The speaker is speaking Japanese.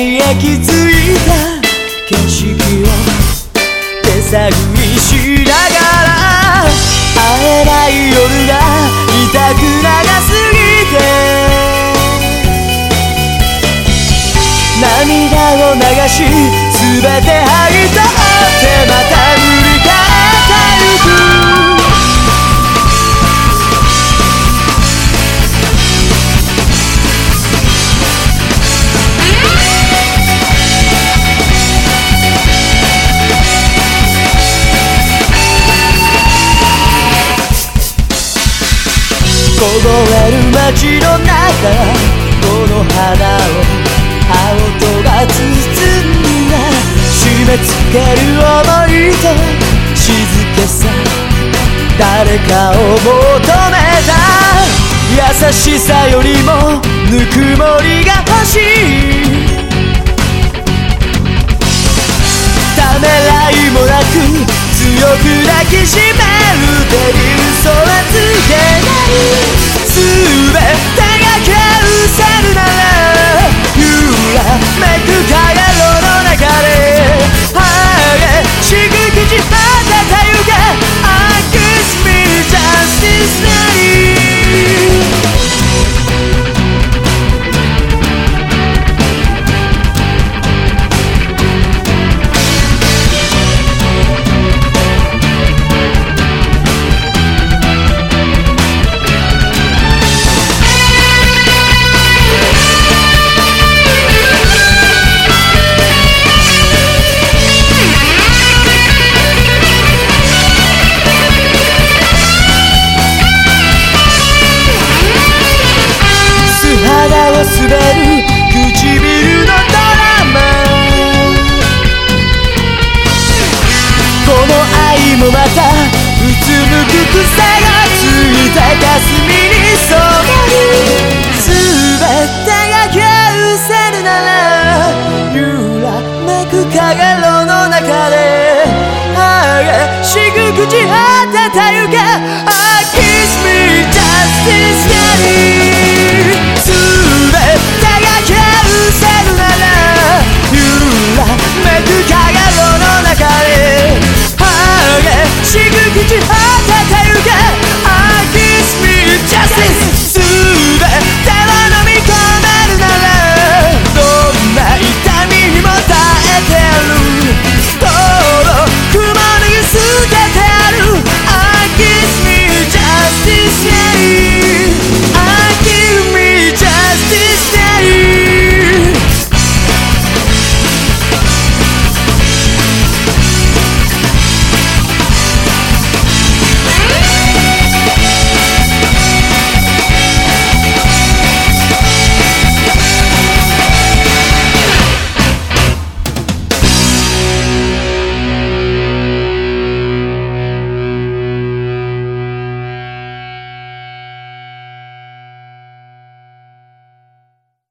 焼き付いた景色を手探りしながら会えない夜が痛く長すぎて。涙を流し全て吐いた凍える街の中この花を青とが包んだ締め付ける想いと静けさ。誰かを求めた。優しさよりもぬくもりが欲しい。ためらいもなく強く抱きしめ。めく影炉の中で激しく朽ち